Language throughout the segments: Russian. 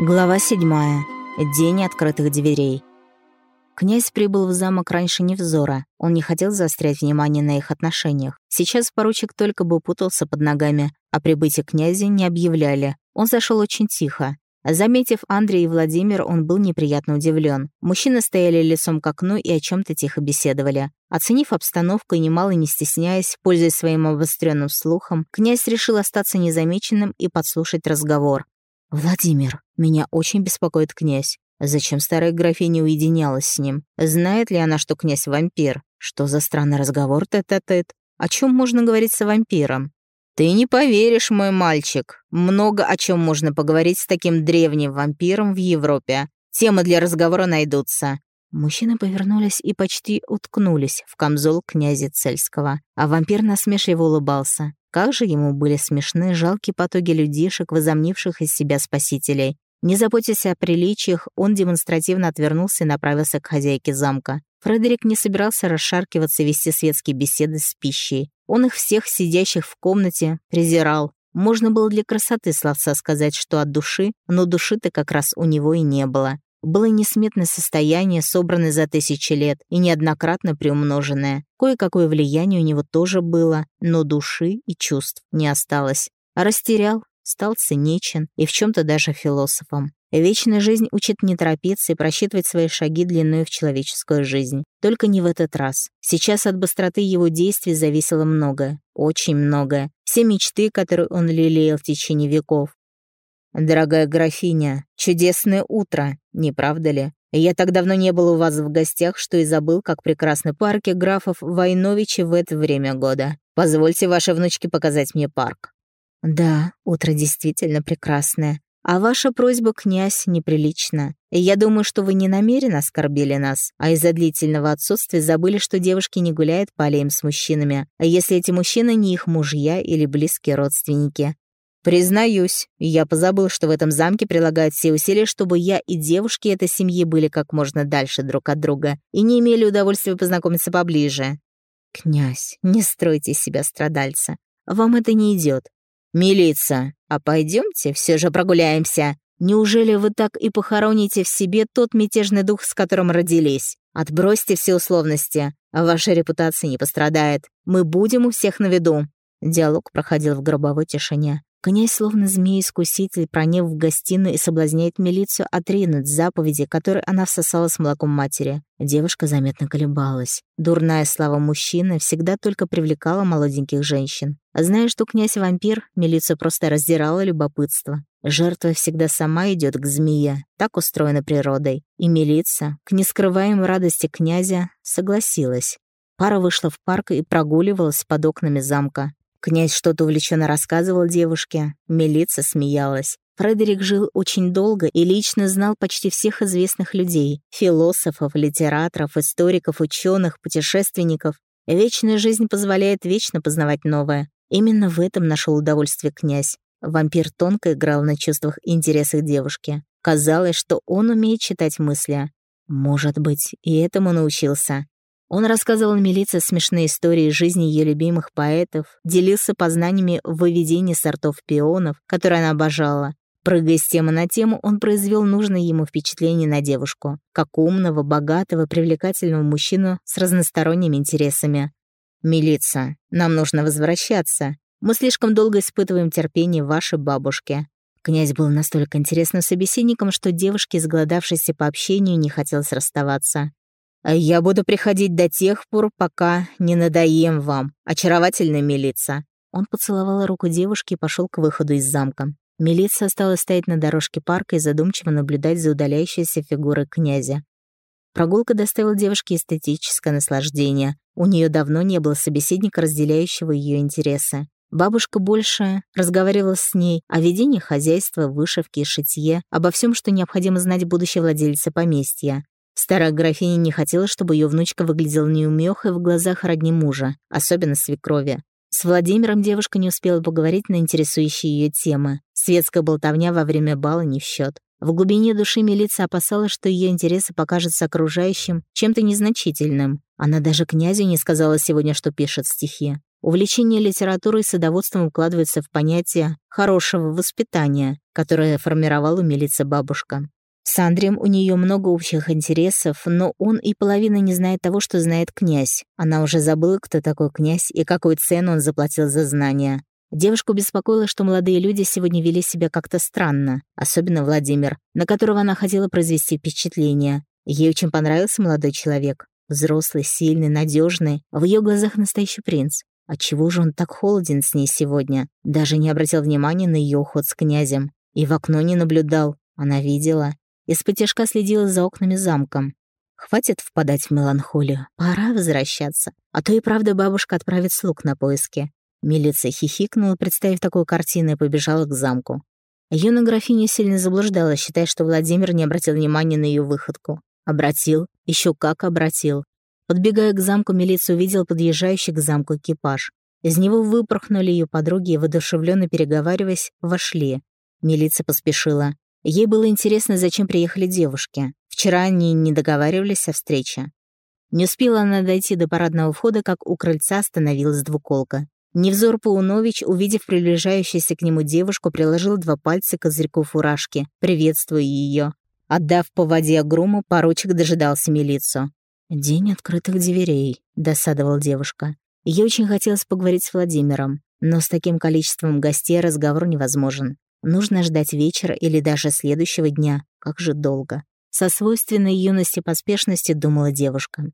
Глава 7. День открытых дверей. Князь прибыл в замок раньше Невзора. Он не хотел заострять внимание на их отношениях. Сейчас поручик только бы путался под ногами, а прибытие князя не объявляли. Он зашел очень тихо. Заметив Андрея и Владимир, он был неприятно удивлен. Мужчины стояли лицом к окну и о чем то тихо беседовали. Оценив обстановку и немало не стесняясь, пользуясь своим обостренным слухом, князь решил остаться незамеченным и подслушать разговор. «Владимир, меня очень беспокоит князь. Зачем старая графиня уединялась с ним? Знает ли она, что князь вампир? Что за странный разговор тет-а-тет? О чем можно говорить с вампиром? Ты не поверишь, мой мальчик. Много о чем можно поговорить с таким древним вампиром в Европе. Темы для разговора найдутся. Мужчины повернулись и почти уткнулись в камзол князя Цельского, а вампир насмешливо улыбался. Как же ему были смешны жалкие потоки людишек, возомнивших из себя спасителей. Не заботясь о приличиях, он демонстративно отвернулся и направился к хозяйке замка. Фредерик не собирался расшаркиваться и вести светские беседы с пищей. Он их всех, сидящих в комнате, презирал. Можно было для красоты словца сказать, что от души, но души-то как раз у него и не было было несметное состояние, собранное за тысячи лет и неоднократно приумноженное. Кое-какое влияние у него тоже было, но души и чувств не осталось. А растерял, стал циничен и в чем то даже философом. Вечная жизнь учит не торопиться и просчитывать свои шаги длиной в человеческую жизнь. Только не в этот раз. Сейчас от быстроты его действий зависело многое. Очень многое. Все мечты, которые он лелеял в течение веков, «Дорогая графиня, чудесное утро, не правда ли? Я так давно не был у вас в гостях, что и забыл, как прекрасны парки графов Войновичи в это время года. Позвольте вашей внучке показать мне парк». «Да, утро действительно прекрасное. А ваша просьба, князь, неприлична. Я думаю, что вы не намеренно оскорбили нас, а из-за длительного отсутствия забыли, что девушки не гуляют по аллеям с мужчинами, а если эти мужчины не их мужья или близкие родственники. Признаюсь, я позабыл, что в этом замке прилагают все усилия, чтобы я и девушки этой семьи были как можно дальше друг от друга и не имели удовольствия познакомиться поближе. Князь, не стройте себя страдальца. Вам это не идет. Милиция, а пойдемте все же прогуляемся. Неужели вы так и похороните в себе тот мятежный дух, с которым родились? Отбросьте все условности. Ваша репутация не пострадает. Мы будем у всех на виду. Диалог проходил в гробовой тишине. Князь, словно змей-искуситель, проник в гостиную и соблазняет милицию отринуть заповеди, которые она всосала с молоком матери. Девушка заметно колебалась. Дурная слава мужчины всегда только привлекала молоденьких женщин. Зная, что князь вампир, милицию просто раздирала любопытство. Жертва всегда сама идет к змее, так устроена природой. И милиция, к нескрываемой радости князя, согласилась. Пара вышла в парк и прогуливалась под окнами замка. Князь что-то увлеченно рассказывал девушке, Милица смеялась. Фредерик жил очень долго и лично знал почти всех известных людей — философов, литераторов, историков, ученых, путешественников. Вечная жизнь позволяет вечно познавать новое. Именно в этом нашел удовольствие князь. Вампир тонко играл на чувствах и интересах девушки. Казалось, что он умеет читать мысли. Может быть, и этому научился. Он рассказывал милиции смешные истории жизни ее любимых поэтов, делился познаниями в выведении сортов пионов, которые она обожала. Прыгая с темы на тему, он произвел нужное ему впечатление на девушку, как умного, богатого, привлекательного мужчину с разносторонними интересами. «Милица, нам нужно возвращаться. Мы слишком долго испытываем терпение вашей бабушки». Князь был настолько интересным собеседником, что девушке, изголодавшейся по общению, не хотелось расставаться. А «Я буду приходить до тех пор, пока не надоем вам, очаровательная милица». Он поцеловал руку девушки и пошел к выходу из замка. Милиция осталась стоять на дорожке парка и задумчиво наблюдать за удаляющейся фигурой князя. Прогулка доставила девушке эстетическое наслаждение. У нее давно не было собеседника, разделяющего ее интересы. Бабушка больше разговаривала с ней о ведении хозяйства, вышивке и шитье, обо всем, что необходимо знать будущей владельце поместья. Старая графиня не хотела, чтобы ее внучка выглядела неумехой в глазах родни мужа, особенно свекрови. С Владимиром девушка не успела поговорить на интересующие ее темы. Светская болтовня во время бала не в счет. В глубине души милиция опасалась, что ее интересы покажутся окружающим чем-то незначительным. Она даже князю не сказала сегодня, что пишет стихи. Увлечение литературой и садоводством укладывается в понятие «хорошего воспитания», которое формировала милица бабушка. С Андреем у нее много общих интересов, но он и половины не знает того, что знает князь. Она уже забыла, кто такой князь и какую цену он заплатил за знания. Девушку беспокоило, что молодые люди сегодня вели себя как-то странно, особенно Владимир, на которого она хотела произвести впечатление. Ей очень понравился молодой человек. Взрослый, сильный, надежный, в ее глазах настоящий принц. Отчего же он так холоден с ней сегодня? Даже не обратил внимания на ее уход с князем. И в окно не наблюдал. Она видела. Из-под следила за окнами замком. Хватит впадать в меланхолию. Пора возвращаться. А то и правда бабушка отправит слуг на поиски. Милиция хихикнула, представив такую картину, и побежала к замку. Юная графиня сильно заблуждалась, считая, что Владимир не обратил внимания на ее выходку. Обратил, еще как обратил. Подбегая к замку, милиция увидела подъезжающий к замку экипаж. Из него выпорхнули ее подруги и, воодушевленно переговариваясь, вошли. Милиция поспешила. Ей было интересно, зачем приехали девушки. Вчера они не договаривались о встрече. Не успела она дойти до парадного входа, как у крыльца остановилась двуколка. Невзор Паунович, увидев приближающуюся к нему девушку, приложил два пальца к козырьку фуражки, приветствуя ее. Отдав по воде грому, поручик дожидался милицию. «День открытых дверей», — досадовал девушка. Ей очень хотелось поговорить с Владимиром, но с таким количеством гостей разговор невозможен. Нужно ждать вечера или даже следующего дня. Как же долго. Со свойственной юности поспешности думала девушка.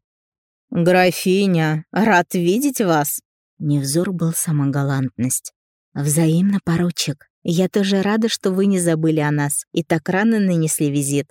«Графиня, рад видеть вас!» Невзор был сама галантность. «Взаимно, поручик. Я тоже рада, что вы не забыли о нас и так рано нанесли визит.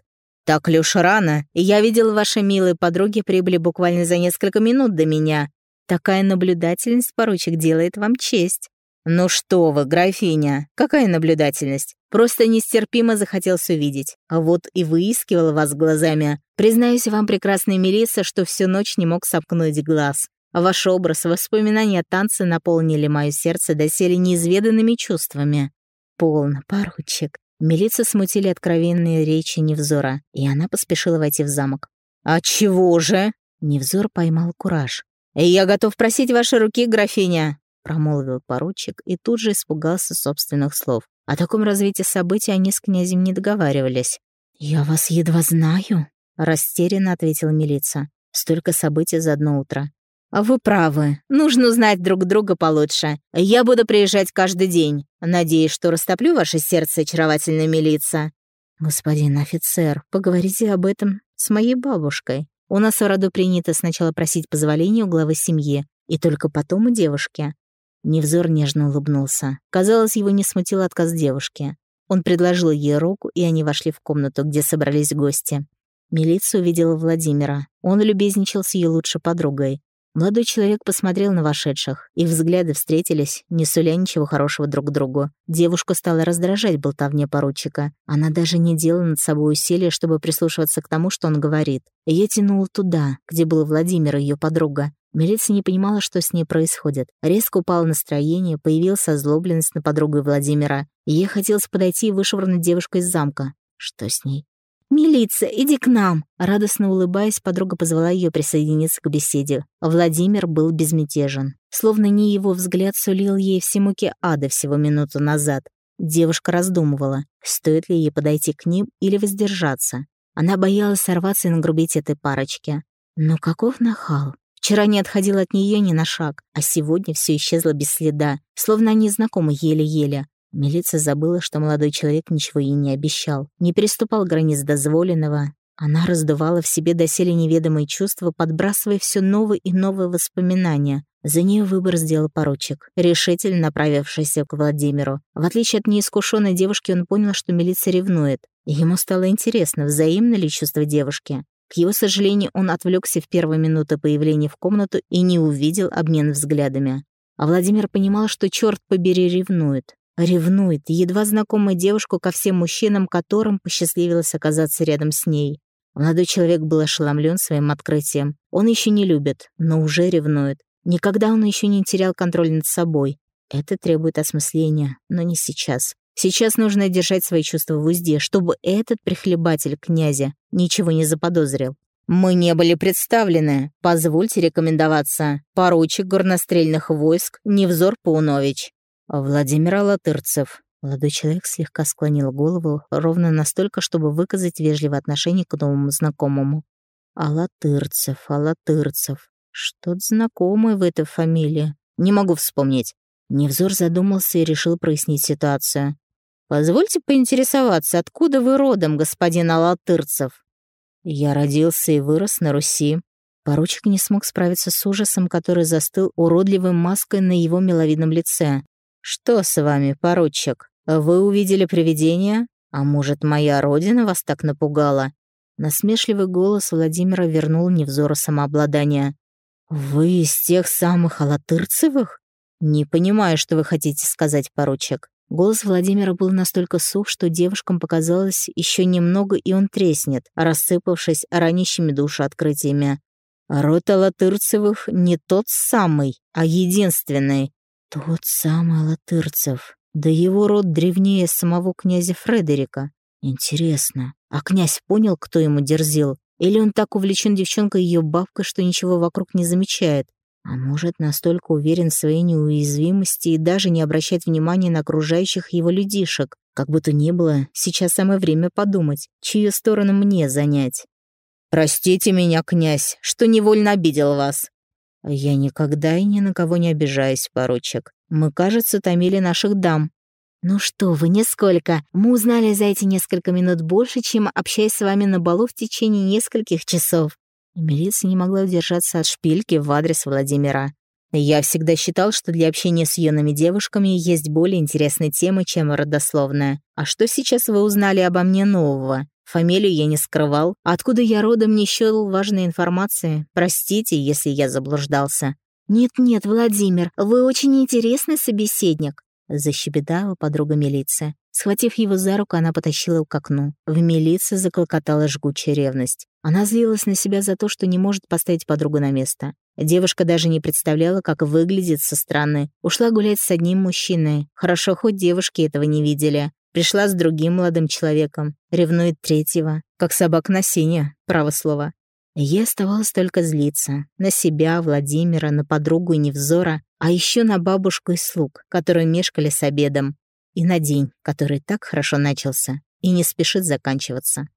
Так ли уж рано? Я видел, ваши милые подруги прибыли буквально за несколько минут до меня. Такая наблюдательность, поручик, делает вам честь». «Ну что вы, графиня, какая наблюдательность? Просто нестерпимо захотелось увидеть. А вот и выискивал вас глазами. Признаюсь вам, прекрасная милиция, что всю ночь не мог сомкнуть глаз. Ваш образ, воспоминания о танце наполнили мое сердце доселе неизведанными чувствами. Полно, поручик. Милица смутили откровенные речи Невзора, и она поспешила войти в замок. «А чего же?» Невзор поймал кураж. «Я готов просить ваши руки, графиня!» Промолвил поручик и тут же испугался собственных слов. О таком развитии событий они с князем не договаривались. «Я вас едва знаю», — растерянно ответила милиция. «Столько событий за одно утро. А «Вы правы. Нужно узнать друг друга получше. Я буду приезжать каждый день. Надеюсь, что растоплю ваше сердце, очаровательная милиция». «Господин офицер, поговорите об этом с моей бабушкой. У нас в роду принято сначала просить позволения у главы семьи, и только потом у девушки». Невзор нежно улыбнулся. Казалось, его не смутил отказ девушки. Он предложил ей руку, и они вошли в комнату, где собрались гости. Милиция увидела Владимира. Он любезничал с ее лучшей подругой. Молодой человек посмотрел на вошедших. Их взгляды встретились, не суля ничего хорошего друг другу. Девушку стала раздражать болтовня поручика. Она даже не делала над собой усилия, чтобы прислушиваться к тому, что он говорит. Ее тянуло туда, где был Владимир, ее подруга. Милиция не понимала, что с ней происходит. Резко упало настроение, появилась озлобленность на подругу Владимира. Ей хотелось подойти и вышвырнуть девушку из замка. Что с ней? «Милиция, иди к нам!» Радостно улыбаясь, подруга позвала ее присоединиться к беседе. Владимир был безмятежен. Словно не его взгляд сулил ей все муки ада всего минуту назад. Девушка раздумывала, стоит ли ей подойти к ним или воздержаться. Она боялась сорваться и нагрубить этой парочке. Но каков нахал! Вчера не отходил от нее ни на шаг, а сегодня все исчезло без следа, словно они знакомы еле-еле. Милиция забыла, что молодой человек ничего ей не обещал, не переступал границ дозволенного. Она раздувала в себе доселе неведомые чувства, подбрасывая все новые и новые воспоминания. За нее выбор сделал поручик, решительно направившийся к Владимиру. В отличие от неискушенной девушки, он понял, что милиция ревнует. Ему стало интересно, взаимно ли чувство девушки. К его сожалению, он отвлекся в первые минуты появления в комнату и не увидел обмен взглядами. А Владимир понимал, что черт побери ревнует. Ревнует едва знакомую девушку ко всем мужчинам, которым посчастливилось оказаться рядом с ней. Молодой человек был ошеломлен своим открытием. Он еще не любит, но уже ревнует. Никогда он еще не терял контроль над собой. Это требует осмысления, но не сейчас. Сейчас нужно держать свои чувства в узде, чтобы этот прихлебатель князя ничего не заподозрил. Мы не были представлены. Позвольте рекомендоваться. Поручик горнострельных войск Невзор Паунович. Владимир Алатырцев. Молодой человек слегка склонил голову, ровно настолько, чтобы выказать вежливое отношение к новому знакомому. Алатырцев, Алатырцев. Что-то знакомое в этой фамилии. Не могу вспомнить. Невзор задумался и решил прояснить ситуацию. «Позвольте поинтересоваться, откуда вы родом, господин Алатырцев?» «Я родился и вырос на Руси». Поручик не смог справиться с ужасом, который застыл уродливой маской на его миловидном лице. «Что с вами, поручик? Вы увидели привидение? А может, моя родина вас так напугала?» Насмешливый голос Владимира вернул невзору самообладания. «Вы из тех самых Алатырцевых?» «Не понимаю, что вы хотите сказать, поручик». Голос Владимира был настолько сух, что девушкам показалось еще немного, и он треснет, рассыпавшись ранящими душу открытиями. Род Алатырцевых не тот самый, а единственный. Тот самый Алатырцев. Да его род древнее самого князя Фредерика. Интересно, а князь понял, кто ему дерзил? Или он так увлечен девчонкой и ее бабкой, что ничего вокруг не замечает? А может, настолько уверен в своей неуязвимости и даже не обращает внимания на окружающих его людишек. Как бы то ни было, сейчас самое время подумать, чью сторону мне занять. «Простите меня, князь, что невольно обидел вас». «Я никогда и ни на кого не обижаюсь, поручик. Мы, кажется, томили наших дам». «Ну что вы, нисколько. Мы узнали за эти несколько минут больше, чем общаясь с вами на балу в течение нескольких часов». Милиция не могла удержаться от шпильки в адрес Владимира. Я всегда считал, что для общения с юными девушками есть более интересные темы, чем родословная. А что сейчас вы узнали обо мне нового? Фамилию я не скрывал. Откуда я родом, не счёл важной информации. Простите, если я заблуждался. «Нет-нет, Владимир, вы очень интересный собеседник», — защебетала подруга милиция. Схватив его за руку, она потащила к окну. В милиции заклокотала жгучая ревность. Она злилась на себя за то, что не может поставить подругу на место. Девушка даже не представляла, как выглядит со стороны. Ушла гулять с одним мужчиной. Хорошо, хоть девушки этого не видели. Пришла с другим молодым человеком. Ревнует третьего. Как собак на сине, право слово. Ей оставалось только злиться. На себя, Владимира, на подругу и Невзора, а еще на бабушку и слуг, которые мешкали с обедом и на день, который так хорошо начался и не спешит заканчиваться.